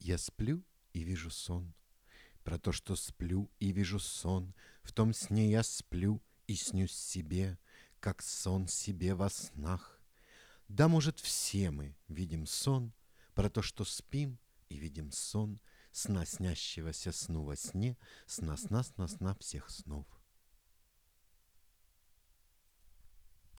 Я сплю и вижу сон. Про то, что сплю и вижу сон, В том сне я сплю и снюсь себе, Как сон себе во снах. Да, может, все мы видим сон Про то, что спим и видим сон, Сна, снящегося сну во сне, Сна, сна, сна, сна всех снов.